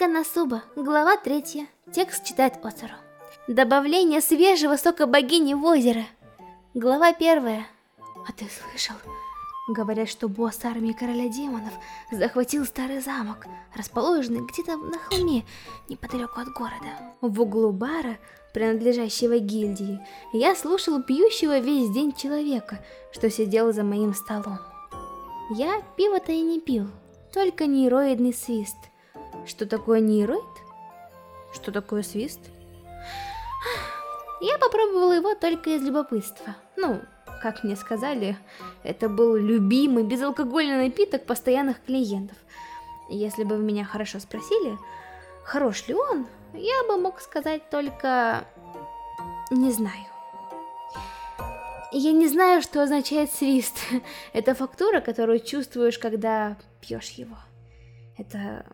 Канасуба, глава третья. Текст читает Оцару. Добавление свежего сока богини в озеро. Глава первая. А ты слышал? Говорят, что босс армии короля демонов захватил старый замок, расположенный где-то на холме, неподалеку от города. В углу бара, принадлежащего гильдии, я слушал пьющего весь день человека, что сидел за моим столом. Я пиво-то и не пил, только нейроидный свист. Что такое нейроид? Что такое свист? Я попробовала его только из любопытства. Ну, как мне сказали, это был любимый безалкогольный напиток постоянных клиентов. Если бы вы меня хорошо спросили, хорош ли он, я бы мог сказать только... не знаю. Я не знаю, что означает свист. Это фактура, которую чувствуешь, когда пьешь его. Это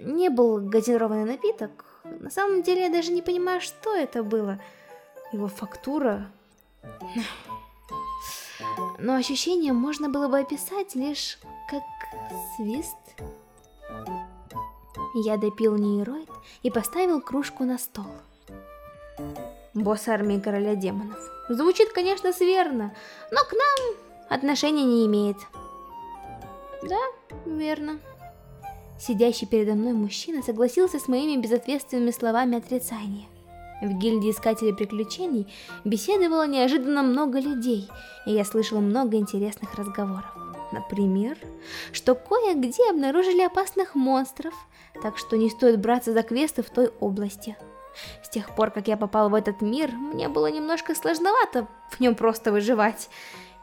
не был газированный напиток. На самом деле я даже не понимаю, что это было. Его фактура... Но ощущение можно было бы описать лишь как свист. Я допил нейроид и поставил кружку на стол. Босс армии короля демонов. Звучит, конечно, сверно, но к нам отношения не имеет. Да, верно. Сидящий передо мной мужчина согласился с моими безответственными словами отрицания. В гильдии Искателей Приключений беседовало неожиданно много людей, и я слышала много интересных разговоров. Например, что кое-где обнаружили опасных монстров, так что не стоит браться за квесты в той области. С тех пор, как я попал в этот мир, мне было немножко сложновато в нем просто выживать.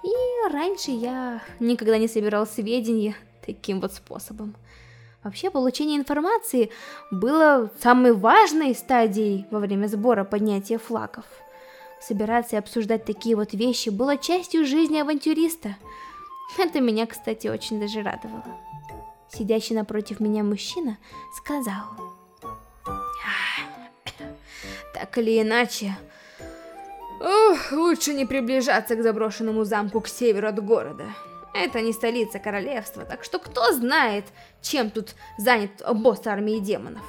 И раньше я никогда не собирал сведения таким вот способом. Вообще, получение информации было самой важной стадией во время сбора поднятия флагов. Собираться и обсуждать такие вот вещи было частью жизни авантюриста. Это меня, кстати, очень даже радовало. Сидящий напротив меня мужчина сказал... Так или иначе, Ох, лучше не приближаться к заброшенному замку к северу от города. Это не столица королевства, так что кто знает, чем тут занят босс армии демонов.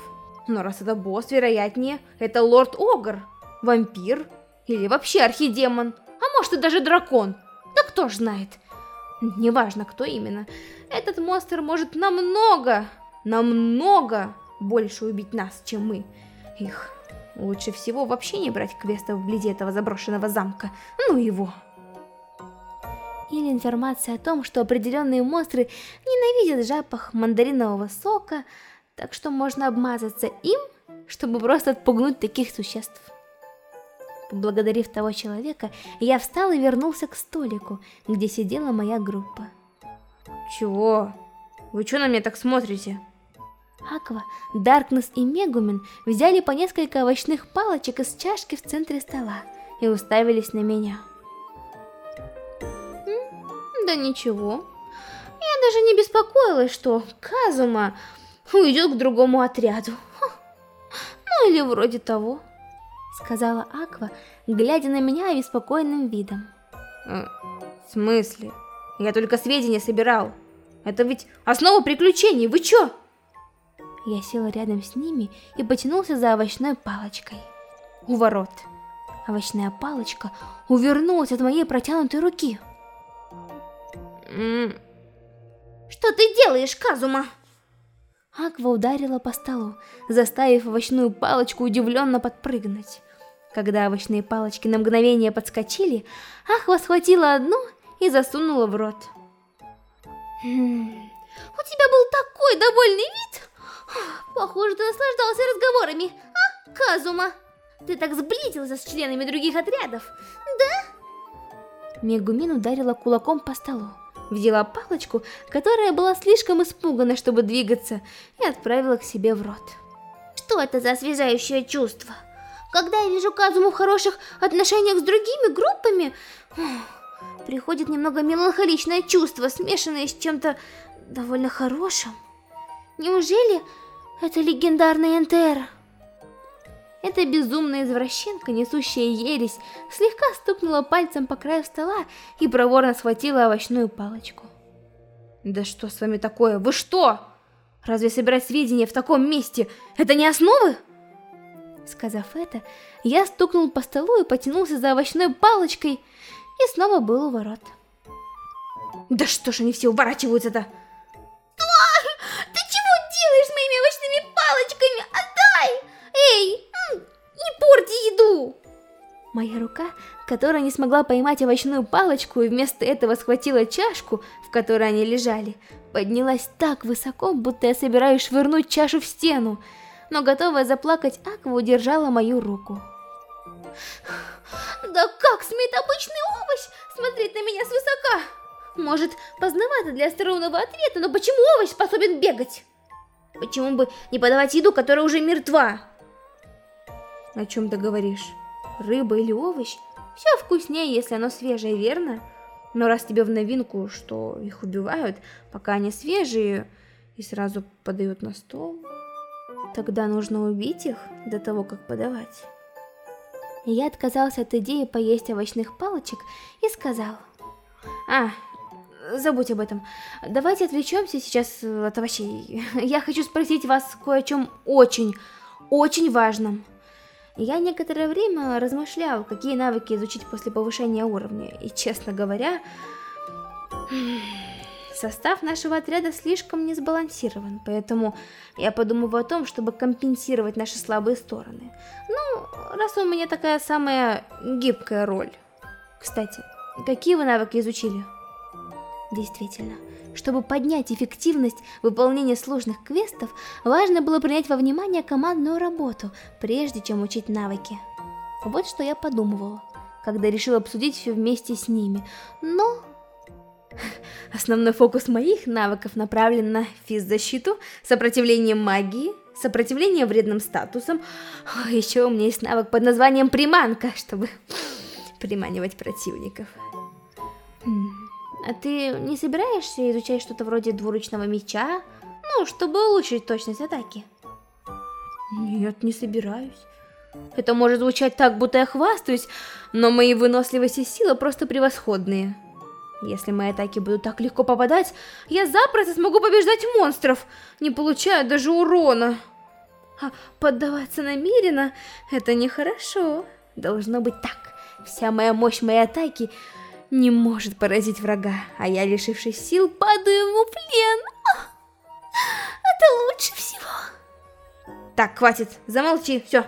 Но раз это босс, вероятнее, это лорд Огр, вампир или вообще архидемон, а может и даже дракон. Да кто ж знает. Неважно, кто именно. Этот монстр может намного, намного больше убить нас, чем мы. Их, лучше всего вообще не брать квестов вблизи этого заброшенного замка. Ну его или информация о том, что определенные монстры ненавидят запах мандаринового сока, так что можно обмазаться им, чтобы просто отпугнуть таких существ. Поблагодарив того человека, я встал и вернулся к столику, где сидела моя группа. Чего? Вы что на меня так смотрите? Аква, Даркнесс и Мегумен взяли по несколько овощных палочек из чашки в центре стола и уставились на меня. Да ничего. Я даже не беспокоилась, что Казума уйдет к другому отряду. Ну или вроде того, сказала Аква, глядя на меня обеспокоенным видом. Э, в смысле? Я только сведения собирал. Это ведь основа приключений, вы чё? Я села рядом с ними и потянулся за овощной палочкой. У ворот. Овощная палочка увернулась от моей протянутой руки. Что ты делаешь, Казума? Аква ударила по столу, заставив овощную палочку удивленно подпрыгнуть. Когда овощные палочки на мгновение подскочили, Аква схватила одну и засунула в рот. Хм, у тебя был такой довольный вид! Похоже, ты наслаждался разговорами, а, Казума? Ты так сблизился с членами других отрядов, да? Мегумин ударила кулаком по столу взяла палочку, которая была слишком испугана, чтобы двигаться, и отправила к себе в рот. Что это за освежающее чувство? Когда я вижу Казуму в хороших отношениях с другими группами, приходит немного меланхоличное чувство, смешанное с чем-то довольно хорошим. Неужели это легендарный НТР? Эта безумная извращенка, несущая ересь, слегка стукнула пальцем по краю стола и проворно схватила овощную палочку. «Да что с вами такое? Вы что? Разве собирать сведения в таком месте – это не основы? Сказав это, я стукнул по столу и потянулся за овощной палочкой, и снова был у ворот. Да что ж они все уворачиваются-то? Ты чего делаешь с моими овощными палочками? Отдай! Эй, не порти еду! Моя рука, которая не смогла поймать овощную палочку и вместо этого схватила чашку, в которой они лежали, поднялась так высоко, будто я собираюсь швырнуть чашу в стену, но готовая заплакать Аква удержала мою руку. Да как смеет обычный овощ смотреть на меня свысока? Может, поздновато для остроумного ответа, но почему овощ способен бегать? Почему бы не подавать еду, которая уже мертва? О чем ты говоришь? Рыба или овощ? Все вкуснее, если оно свежее, верно? Но раз тебе в новинку, что их убивают, пока они свежие, и сразу подают на стол, тогда нужно убить их до того, как подавать. Я отказался от идеи поесть овощных палочек и сказал... А, забудь об этом. Давайте отвлечемся сейчас от овощей. Я хочу спросить вас кое о чем очень, очень важном. Я некоторое время размышлял, какие навыки изучить после повышения уровня, и, честно говоря, состав нашего отряда слишком не сбалансирован, поэтому я подумываю о том, чтобы компенсировать наши слабые стороны. Ну, раз у меня такая самая гибкая роль. Кстати, какие вы навыки изучили? Действительно, чтобы поднять эффективность выполнения сложных квестов, важно было принять во внимание командную работу, прежде чем учить навыки. Вот что я подумывала, когда решила обсудить все вместе с ними. Но... Основной фокус моих навыков направлен на физзащиту, сопротивление магии, сопротивление вредным статусам. Еще у меня есть навык под названием приманка, чтобы приманивать противников. Хм. А ты не собираешься изучать что-то вроде двуручного меча? Ну, чтобы улучшить точность атаки. Нет, не собираюсь. Это может звучать так, будто я хвастаюсь, но мои выносливость и сила просто превосходные. Если мои атаки будут так легко попадать, я запросто смогу побеждать монстров, не получая даже урона. А поддаваться намеренно – это нехорошо. Должно быть так. Вся моя мощь моей атаки – не может поразить врага, а я, лишившись сил, падаю ему в плен. Это лучше всего. Так, хватит, замолчи, все.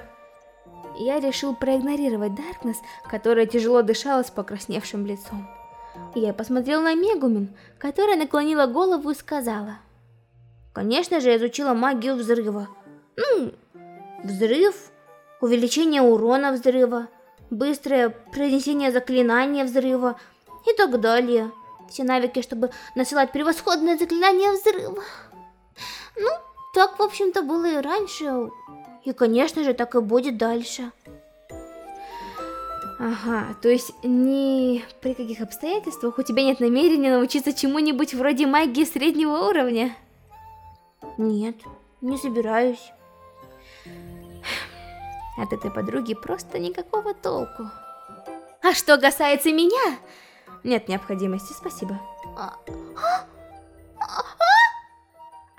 Я решил проигнорировать Даркнесс, которая тяжело дышала с покрасневшим лицом. Я посмотрел на Мегумин, которая наклонила голову и сказала. Конечно же, изучила магию взрыва. Ну, взрыв, увеличение урона взрыва, быстрое произнесение заклинания взрыва, и так далее. Все навыки, чтобы насылать превосходное заклинание взрыва. Ну, так, в общем-то, было и раньше. И, конечно же, так и будет дальше. Ага, то есть ни при каких обстоятельствах у тебя нет намерения научиться чему-нибудь вроде магии среднего уровня? Нет, не собираюсь. От этой подруги просто никакого толку. А что касается меня, нет необходимости, спасибо.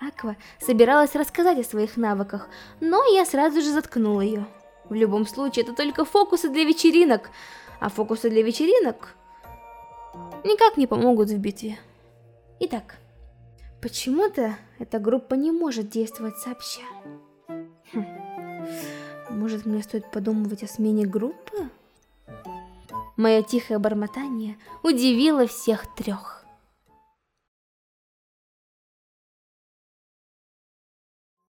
Аква собиралась рассказать о своих навыках, но я сразу же заткнула ее. В любом случае, это только фокусы для вечеринок, а фокусы для вечеринок никак не помогут в битве. Итак, почему-то эта группа не может действовать сообща. Хм. Может, мне стоит подумывать о смене группы? Мое тихое бормотание удивило всех трех.